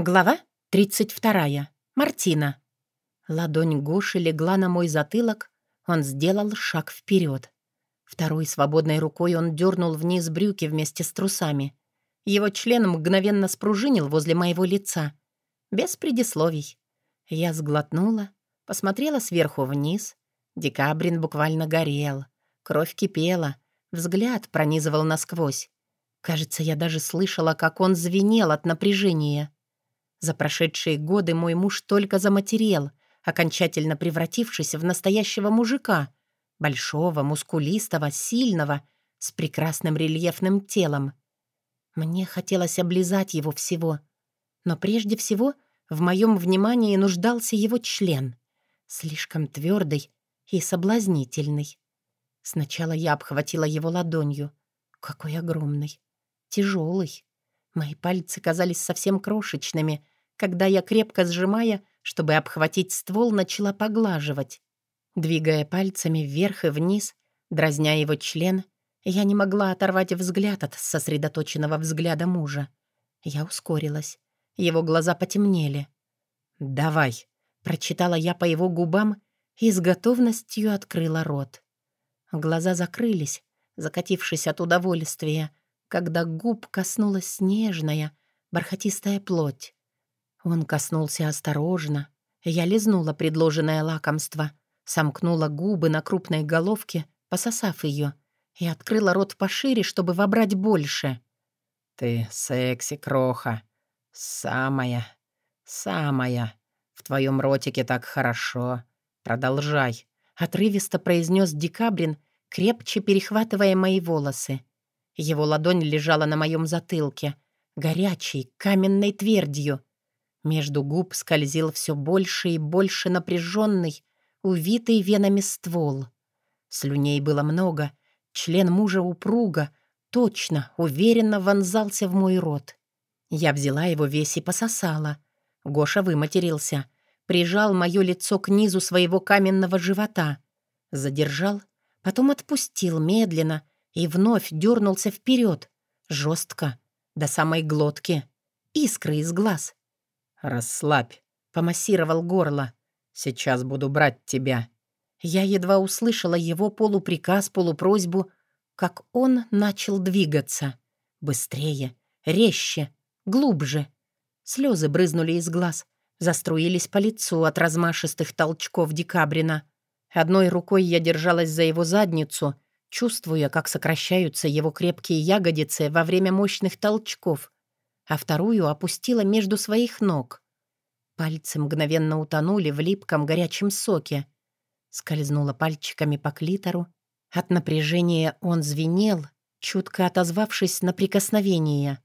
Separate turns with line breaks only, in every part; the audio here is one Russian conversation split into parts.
Глава 32. Мартина. Ладонь Гоши легла на мой затылок, он сделал шаг вперед. Второй свободной рукой он дернул вниз брюки вместе с трусами. Его член мгновенно спружинил возле моего лица. Без предисловий. Я сглотнула, посмотрела сверху вниз. Декабрин буквально горел. Кровь кипела, взгляд пронизывал насквозь. Кажется, я даже слышала, как он звенел от напряжения. За прошедшие годы мой муж только заматерел, окончательно превратившись в настоящего мужика, большого, мускулистого, сильного, с прекрасным рельефным телом. Мне хотелось облизать его всего, но прежде всего в моем внимании нуждался его член, слишком твердый и соблазнительный. Сначала я обхватила его ладонью. Какой огромный, тяжелый. Мои пальцы казались совсем крошечными, когда я, крепко сжимая, чтобы обхватить ствол, начала поглаживать. Двигая пальцами вверх и вниз, дразня его член, я не могла оторвать взгляд от сосредоточенного взгляда мужа. Я ускорилась. Его глаза потемнели. «Давай», — прочитала я по его губам и с готовностью открыла рот. Глаза закрылись, закатившись от удовольствия, когда губ коснулась нежная, бархатистая плоть. Он коснулся осторожно. Я лизнула предложенное лакомство, сомкнула губы на крупной головке, пососав ее, и открыла рот пошире, чтобы вобрать больше. «Ты секси, кроха. Самая, самая. В твоем ротике так хорошо. Продолжай», — отрывисто произнес Декабрин, крепче перехватывая мои волосы. Его ладонь лежала на моем затылке, горячей, каменной твердью. Между губ скользил все больше и больше напряженный, увитый венами ствол. Слюней было много, член мужа упруга, точно, уверенно вонзался в мой рот. Я взяла его весь и пососала. Гоша выматерился, прижал мое лицо к низу своего каменного живота, задержал, потом отпустил медленно, и вновь дернулся вперед, жестко, до самой глотки. Искры из глаз. «Расслабь», — помассировал горло. «Сейчас буду брать тебя». Я едва услышала его полуприказ, полупросьбу, как он начал двигаться. Быстрее, резче, глубже. Слезы брызнули из глаз, заструились по лицу от размашистых толчков декабрина. Одной рукой я держалась за его задницу — чувствуя, как сокращаются его крепкие ягодицы во время мощных толчков, а вторую опустила между своих ног. Пальцы мгновенно утонули в липком горячем соке. Скользнула пальчиками по клитору. От напряжения он звенел, чутко отозвавшись на прикосновение.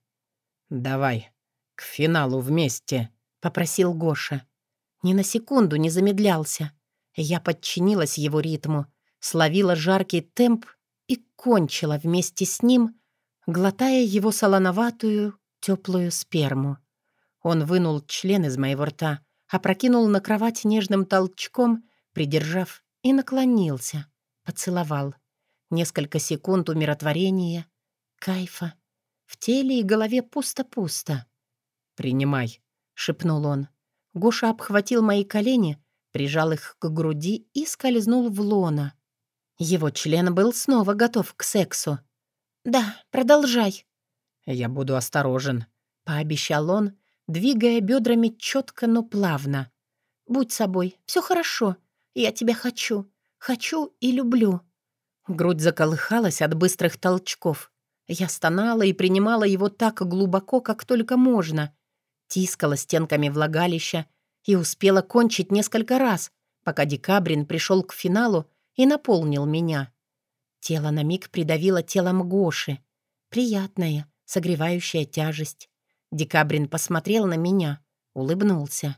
«Давай, к финалу вместе», — попросил Гоша. Ни на секунду не замедлялся. Я подчинилась его ритму, словила жаркий темп и кончила вместе с ним, глотая его солоноватую, теплую сперму. Он вынул член из моего рта, опрокинул на кровать нежным толчком, придержав, и наклонился, поцеловал. Несколько секунд умиротворения, кайфа. В теле и голове пусто-пусто. «Принимай», — шепнул он. Гоша обхватил мои колени, прижал их к груди и скользнул в лона. Его член был снова готов к сексу. «Да, продолжай». «Я буду осторожен», — пообещал он, двигая бедрами четко, но плавно. «Будь собой, все хорошо. Я тебя хочу. Хочу и люблю». Грудь заколыхалась от быстрых толчков. Я стонала и принимала его так глубоко, как только можно. Тискала стенками влагалища и успела кончить несколько раз, пока Декабрин пришел к финалу и наполнил меня. Тело на миг придавило телом Гоши. Приятная, согревающая тяжесть. Декабрин посмотрел на меня, улыбнулся.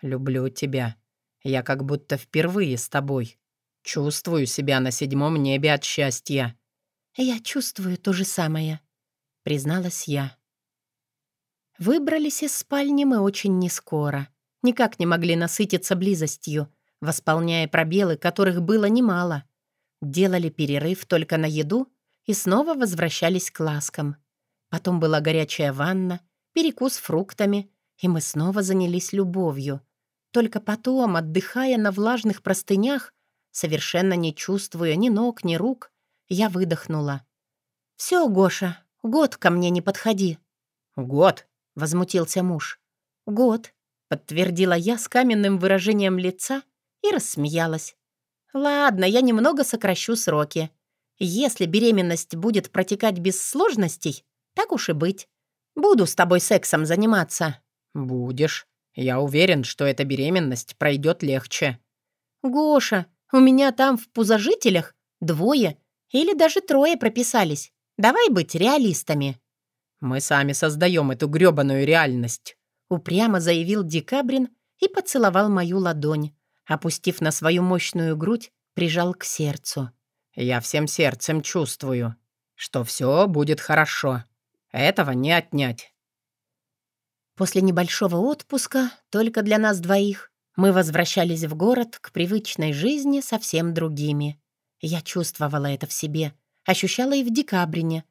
«Люблю тебя. Я как будто впервые с тобой. Чувствую себя на седьмом небе от счастья». «Я чувствую то же самое», — призналась я. Выбрались из спальни мы очень нескоро. Никак не могли насытиться близостью восполняя пробелы, которых было немало. Делали перерыв только на еду и снова возвращались к ласкам. Потом была горячая ванна, перекус фруктами и мы снова занялись любовью. Только потом, отдыхая на влажных простынях, совершенно не чувствуя ни ног, ни рук, я выдохнула. «Все, Гоша, год ко мне не подходи».
«Год?»
— возмутился муж. «Год», — подтвердила я с каменным выражением лица и рассмеялась. «Ладно, я немного сокращу сроки. Если беременность будет протекать без сложностей, так уж и быть. Буду с тобой сексом заниматься».
«Будешь. Я уверен, что эта беременность пройдет легче».
«Гоша, у меня там в пузожителях двое или даже трое прописались. Давай быть реалистами».
«Мы сами создаем эту грёбаную реальность», —
упрямо заявил Декабрин и поцеловал мою ладонь. Опустив на свою мощную грудь, прижал к сердцу.
«Я всем сердцем чувствую, что все будет хорошо. Этого не отнять».
После небольшого отпуска, только для нас двоих, мы возвращались в город к привычной жизни совсем другими. Я чувствовала это в себе, ощущала и в декабрине.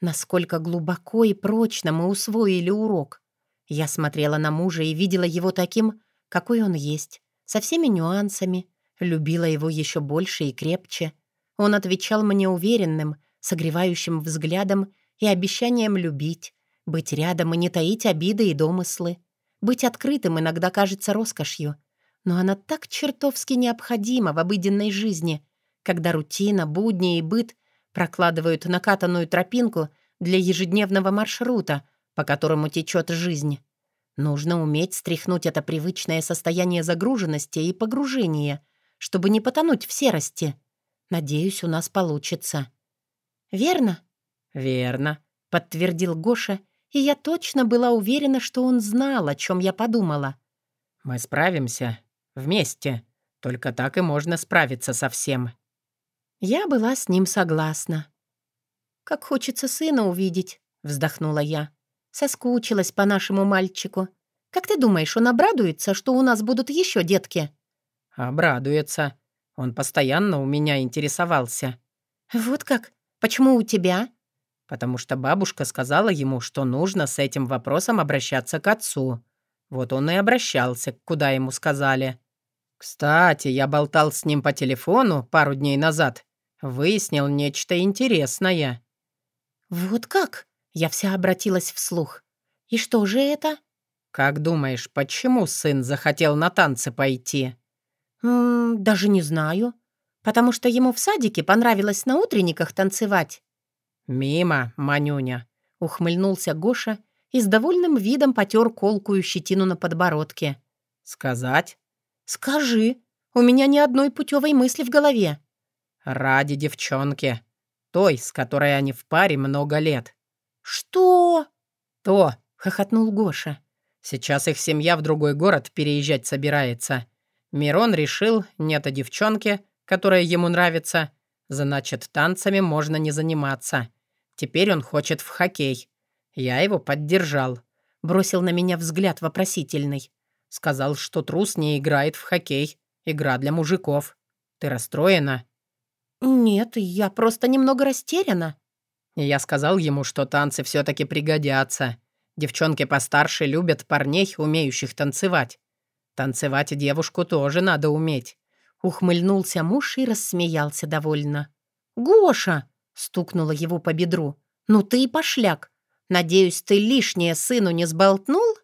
Насколько глубоко и прочно мы усвоили урок. Я смотрела на мужа и видела его таким, какой он есть, со всеми нюансами, любила его еще больше и крепче. Он отвечал мне уверенным, согревающим взглядом и обещанием любить, быть рядом и не таить обиды и домыслы. Быть открытым иногда кажется роскошью, но она так чертовски необходима в обыденной жизни, когда рутина, будни и быт прокладывают накатанную тропинку для ежедневного маршрута, по которому течет жизнь. Нужно уметь стряхнуть это привычное состояние загруженности и погружения, чтобы не потонуть в серости. Надеюсь, у нас получится. «Верно?»
«Верно», —
подтвердил Гоша, и я точно была уверена, что он знал, о чем я подумала.
«Мы справимся. Вместе. Только так и можно справиться со всем».
Я была с ним согласна. «Как хочется сына увидеть», — вздохнула я. Соскучилась по нашему мальчику. Как ты думаешь, он обрадуется, что у нас будут еще детки?»
«Обрадуется. Он постоянно у меня интересовался».
«Вот как? Почему у тебя?»
«Потому что бабушка сказала ему, что нужно с этим вопросом обращаться к отцу. Вот он и обращался, куда ему сказали. Кстати, я болтал с ним по телефону пару дней назад. Выяснил нечто интересное».
«Вот как?» Я вся обратилась вслух. «И что же это?»
«Как думаешь, почему сын захотел на танцы пойти?»
«М «Даже не знаю. Потому что ему в садике понравилось на утренниках танцевать».
«Мимо, Манюня», — ухмыльнулся Гоша и с довольным видом потер колкую щетину на подбородке.
«Сказать?» «Скажи. У меня ни одной путевой мысли в голове».
«Ради девчонки. Той, с которой они в паре много лет.
«Что?»
«То», — хохотнул Гоша. «Сейчас их семья в другой город переезжать собирается. Мирон решил, нет о девчонке, которая ему нравится, значит, танцами можно не заниматься. Теперь он хочет в хоккей. Я его поддержал. Бросил на меня взгляд вопросительный. Сказал, что трус не играет в хоккей. Игра для мужиков. Ты расстроена?»
«Нет, я просто немного растеряна»,
я сказал ему, что танцы все-таки пригодятся. Девчонки постарше любят парней, умеющих танцевать. Танцевать девушку тоже надо уметь.
Ухмыльнулся муж и рассмеялся довольно. «Гоша!» — стукнула его по бедру. «Ну ты и пошляк! Надеюсь, ты лишнее сыну не сболтнул?»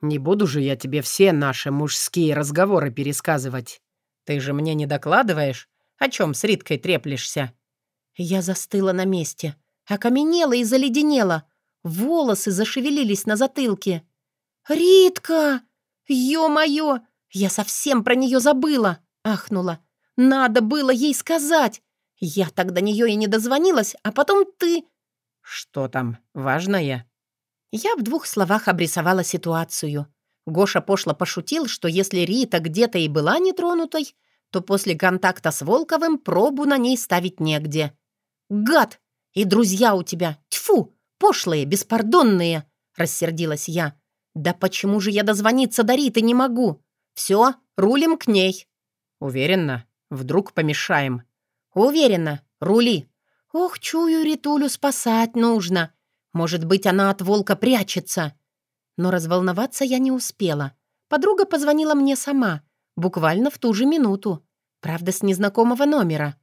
«Не буду же я тебе все наши мужские разговоры пересказывать. Ты же мне не докладываешь, о чем с Риткой треплешься?»
Я застыла на месте окаменела и заледенела. Волосы зашевелились на затылке. «Ритка! Ё-моё! Я совсем про нее забыла!» — ахнула. «Надо было ей сказать! Я так до нее и не дозвонилась, а потом ты...»
«Что там, важное?»
Я в двух словах обрисовала ситуацию. Гоша пошло пошутил, что если Рита где-то и была нетронутой, то после контакта с Волковым пробу на ней ставить негде. «Гад! И друзья у тебя, тьфу, пошлые, беспардонные!» — рассердилась я. «Да почему же я дозвониться до Риты не могу? Все, рулим к ней».
«Уверена? Вдруг помешаем?»
«Уверена. Рули. Ох, чую, Ритулю спасать нужно. Может быть, она от волка прячется». Но разволноваться я не успела. Подруга позвонила мне сама, буквально в ту же минуту. Правда, с незнакомого номера.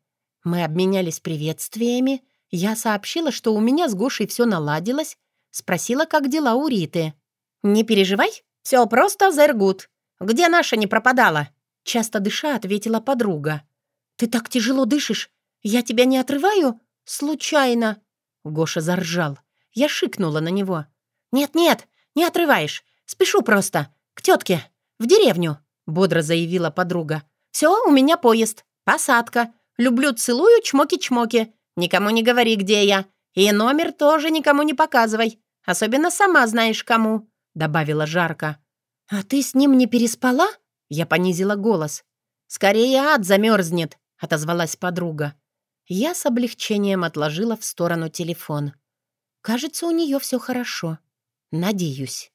Мы обменялись приветствиями. Я сообщила, что у меня с Гошей все наладилось. Спросила, как дела у Риты. «Не переживай, все просто зергут. Где наша не пропадала?» Часто дыша, ответила подруга. «Ты так тяжело дышишь. Я тебя не отрываю? Случайно!» Гоша заржал. Я шикнула на него. «Нет-нет, не отрываешь. Спешу просто. К тетке. В деревню», — бодро заявила подруга. «Все, у меня поезд. Посадка. Люблю, целую, чмоки-чмоки. Никому не говори, где я. И номер тоже никому не показывай. Особенно сама знаешь кому», — добавила жарко. «А ты с ним не переспала?» Я понизила голос. «Скорее ад замерзнет», — отозвалась подруга. Я с облегчением отложила в сторону телефон. Кажется, у нее все хорошо. Надеюсь.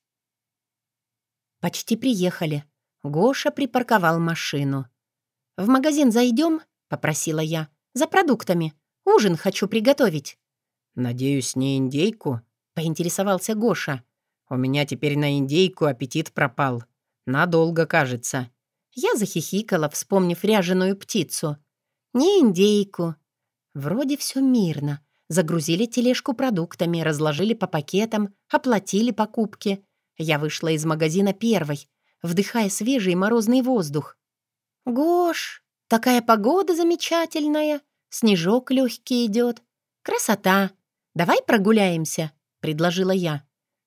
Почти приехали. Гоша припарковал машину. «В магазин зайдем?» — попросила я. «За продуктами. Ужин хочу приготовить».
«Надеюсь, не индейку?» — поинтересовался Гоша. «У меня теперь на индейку аппетит пропал. Надолго, кажется».
Я захихикала, вспомнив ряженую птицу. «Не индейку, Вроде все мирно. Загрузили тележку продуктами, разложили по пакетам, оплатили покупки. Я вышла из магазина первой, вдыхая свежий морозный воздух. «Гош, такая погода замечательная, снежок легкий идет. Красота! Давай прогуляемся», — предложила я.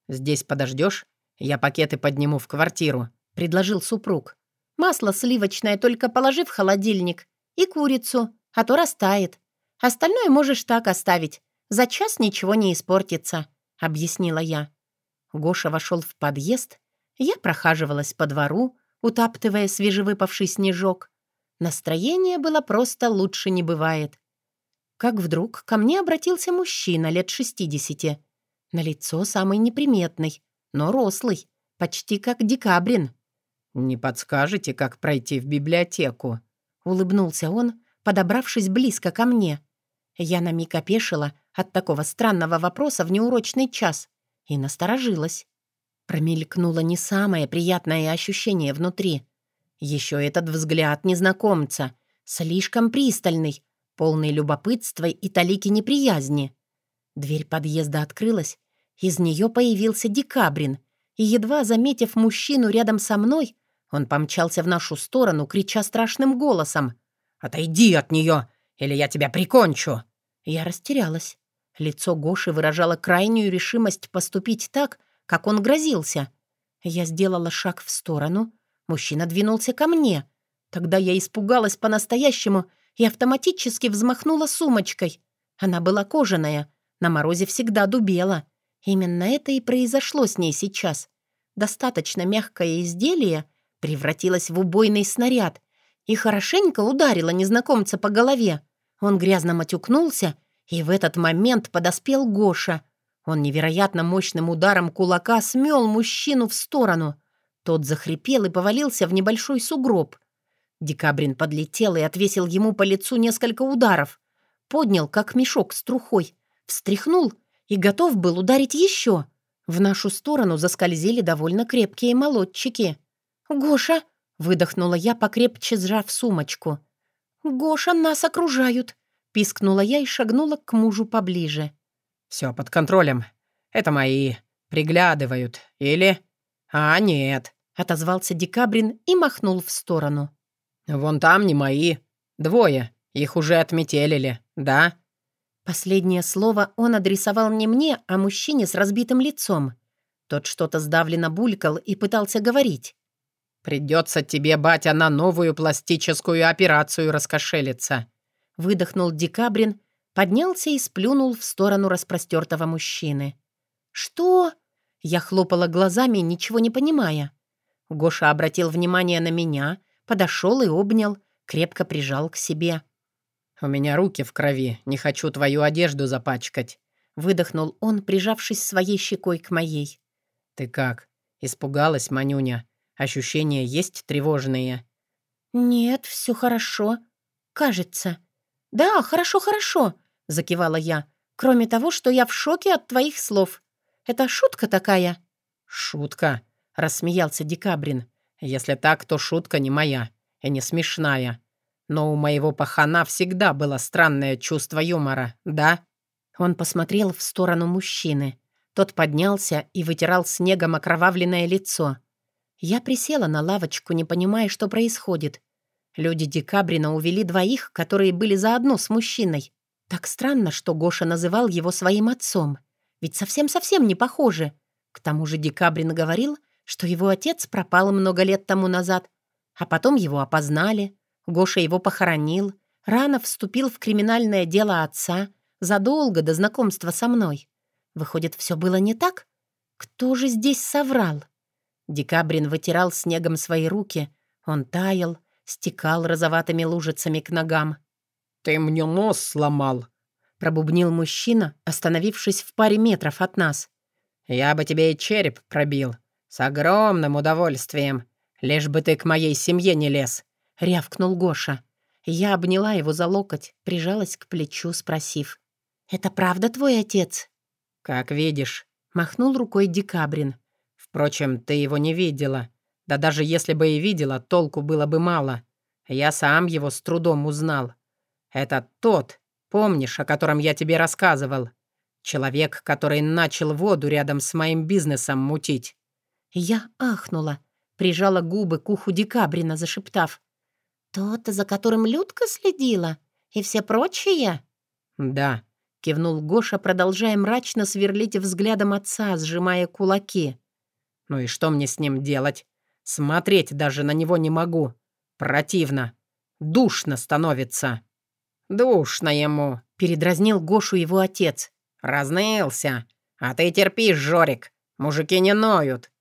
«Здесь подождешь? Я пакеты подниму в квартиру», — предложил супруг.
«Масло сливочное только положи в холодильник. И курицу, а то растает. Остальное можешь так оставить. За час ничего не испортится», — объяснила я. Гоша вошел в подъезд. Я прохаживалась по двору, утаптывая свежевыпавший снежок. Настроение было просто лучше не бывает. Как вдруг ко мне обратился мужчина лет шестидесяти. На лицо самый неприметный, но рослый, почти как декабрин.
«Не подскажете, как пройти в библиотеку?»
— улыбнулся он, подобравшись близко ко мне. Я на миг опешила от такого странного вопроса в неурочный час и насторожилась. Промелькнуло не самое приятное ощущение внутри. Еще этот взгляд незнакомца, слишком пристальный, полный любопытства и талики неприязни. Дверь подъезда открылась, из нее появился Декабрин, и, едва заметив мужчину рядом со мной, он помчался в нашу сторону, крича страшным голосом.
«Отойди от нее, или я тебя прикончу!»
Я растерялась. Лицо Гоши выражало крайнюю решимость поступить так, как он грозился. Я сделала шаг в сторону. Мужчина двинулся ко мне. Тогда я испугалась по-настоящему и автоматически взмахнула сумочкой. Она была кожаная, на морозе всегда дубела. Именно это и произошло с ней сейчас. Достаточно мягкое изделие превратилось в убойный снаряд и хорошенько ударило незнакомца по голове. Он грязно матюкнулся, и в этот момент подоспел Гоша. Он невероятно мощным ударом кулака смел мужчину в сторону. Тот захрипел и повалился в небольшой сугроб. Декабрин подлетел и отвесил ему по лицу несколько ударов. Поднял, как мешок с трухой, встряхнул и готов был ударить еще. В нашу сторону заскользили довольно крепкие молотчики. «Гоша!» — выдохнула я, покрепче сжав сумочку. «Гоша, нас окружают!» — пискнула я и шагнула к мужу поближе.
«Все под контролем. Это мои. Приглядывают. Или...» «А, нет», — отозвался Декабрин и махнул в сторону. «Вон там не мои. Двое. Их уже отметелили, да?»
Последнее слово он адресовал не мне, а мужчине с разбитым лицом. Тот что-то сдавленно булькал и пытался говорить.
«Придется тебе, батя, на новую пластическую операцию раскошелиться», — выдохнул Декабрин, поднялся и сплюнул в сторону распростертого мужчины.
«Что?» — я хлопала глазами, ничего не понимая. Гоша обратил внимание на меня, подошел и обнял, крепко прижал к себе.
«У меня руки в крови, не хочу твою одежду запачкать», — выдохнул он, прижавшись своей щекой к моей. «Ты как? Испугалась, Манюня? Ощущения есть тревожные?»
«Нет, все хорошо. Кажется». «Да, хорошо-хорошо», — закивала я. «Кроме того, что я в шоке от твоих слов. Это шутка такая?»
«Шутка», — рассмеялся Декабрин. «Если так, то шутка не моя и не смешная. Но у моего пахана всегда было странное чувство юмора, да?»
Он посмотрел в сторону мужчины. Тот поднялся и вытирал снегом окровавленное лицо. Я присела на лавочку, не понимая, что происходит. Люди Декабрина увели двоих, которые были заодно с мужчиной. Так странно, что Гоша называл его своим отцом. Ведь совсем-совсем не похоже. К тому же Декабрин говорил, что его отец пропал много лет тому назад, а потом его опознали. Гоша его похоронил, рано вступил в криминальное дело отца, задолго до знакомства со мной. Выходит, все было не так? Кто же здесь соврал? Декабрин вытирал снегом свои руки. Он таял, стекал розоватыми лужицами к ногам.
«Ты мне нос сломал!» — пробубнил мужчина, остановившись в паре метров от нас. «Я бы тебе и череп пробил. С огромным удовольствием. Лишь бы ты к моей семье не лез!»
— рявкнул Гоша. Я обняла его за локоть, прижалась к плечу, спросив. «Это правда твой отец?»
«Как видишь», — махнул рукой Декабрин. «Впрочем, ты его не видела. Да даже если бы и видела, толку было бы мало. Я сам его с трудом узнал. Это тот, помнишь, о котором я тебе рассказывал? Человек, который начал воду рядом с моим бизнесом мутить».
Я ахнула, прижала губы к уху Декабрина, зашептав. «Тот, за которым Людка следила? И все прочие?»
«Да», — кивнул
Гоша, продолжая мрачно сверлить взглядом отца, сжимая кулаки.
«Ну и что мне с ним делать? Смотреть даже на него не могу. Противно. Душно становится». «Душно ему», — передразнил Гошу его отец. «Разнылся. А ты терпи, Жорик. Мужики не ноют».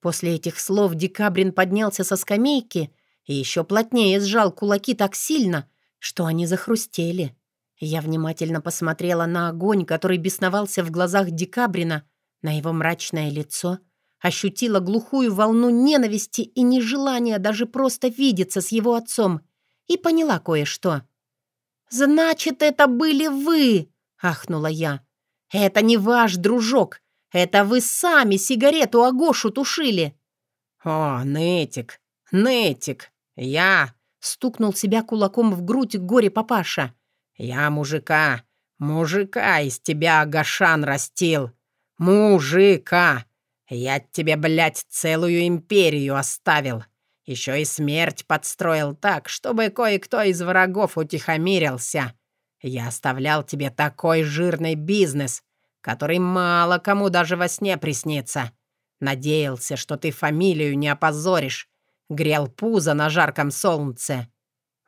После этих слов Декабрин поднялся со скамейки и еще плотнее сжал кулаки так сильно, что они захрустели. Я внимательно посмотрела на огонь, который бесновался в глазах Декабрина, на его мрачное лицо — ощутила глухую волну ненависти и нежелания даже просто видеться с его отцом и поняла кое-что. «Значит, это были вы!» — ахнула я. «Это не ваш дружок, это вы сами сигарету Агошу тушили!»
«О, Нетик, Нетик, я!» — стукнул себя кулаком в грудь горе-папаша. «Я мужика, мужика из тебя Агашан растил! Мужика! Я тебе, блядь, целую империю оставил. Еще и смерть подстроил так, чтобы кое-кто из врагов утихомирился. Я оставлял тебе такой жирный бизнес, который мало кому даже во сне приснится. Надеялся, что ты фамилию не опозоришь. Грел пузо на жарком солнце.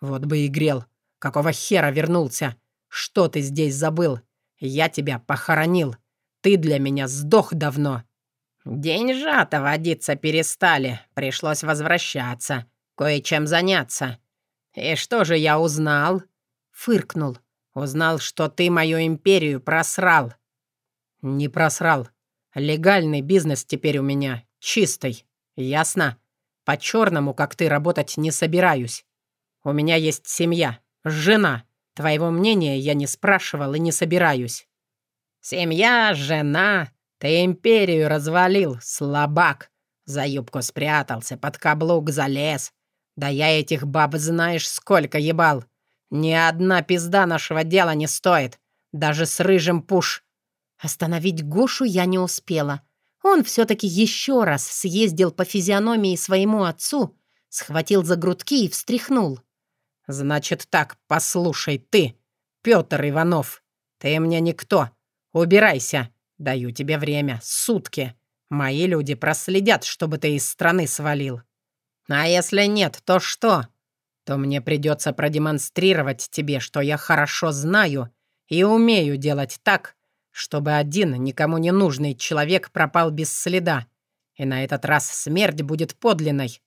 Вот бы и грел. Какого хера вернулся? Что ты здесь забыл? Я тебя похоронил. Ты для меня сдох давно. «Деньжата водиться перестали, пришлось возвращаться, кое-чем заняться. И что же я узнал?» Фыркнул. «Узнал, что ты мою империю просрал». «Не просрал. Легальный бизнес теперь у меня, чистый. Ясно? По-черному, как ты, работать не собираюсь. У меня есть семья, жена. Твоего мнения я не спрашивал и не собираюсь». «Семья, жена, «Ты империю развалил, слабак!» За юбку спрятался, под каблук залез. Да я этих баб знаешь сколько ебал. Ни одна пизда нашего дела не стоит. Даже с рыжим пуш.
Остановить Гошу я не успела. Он все-таки еще раз съездил по физиономии своему отцу, схватил за грудки и встряхнул.
«Значит так, послушай ты, Петр Иванов, ты мне никто. Убирайся. Даю тебе время, сутки. Мои люди проследят, чтобы ты из страны свалил. А если нет, то что? То мне придется продемонстрировать тебе, что я хорошо знаю и умею делать так, чтобы один никому не нужный человек пропал без следа. И на этот раз смерть будет подлинной.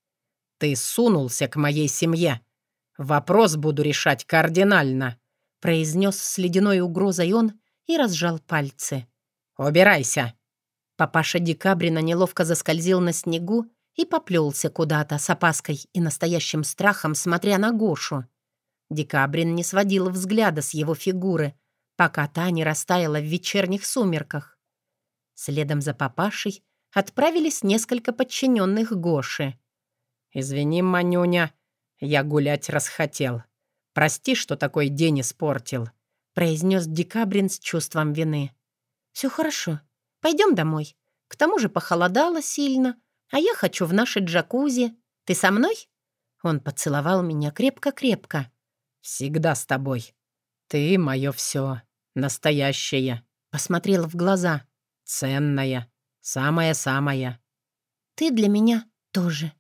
Ты сунулся к моей семье. Вопрос буду решать кардинально», — произнес с ледяной угрозой он и разжал пальцы. «Убирайся!»
Папаша Декабрина неловко заскользил на снегу и поплелся куда-то с опаской и настоящим страхом, смотря на Гошу. Декабрин не сводил взгляда с его фигуры, пока та не растаяла в вечерних сумерках. Следом за папашей отправились несколько подчиненных Гоши.
«Извини, Манюня, я гулять расхотел. Прости, что такой день испортил», —
произнес Декабрин с чувством вины. «Все хорошо. Пойдем домой. К тому же похолодало сильно, а я хочу в наши джакузи. Ты со мной?» Он поцеловал меня крепко-крепко.
«Всегда с тобой. Ты — мое все. Настоящее».
Посмотрел в глаза.
«Ценная. Самая-самая».
«Ты для меня тоже».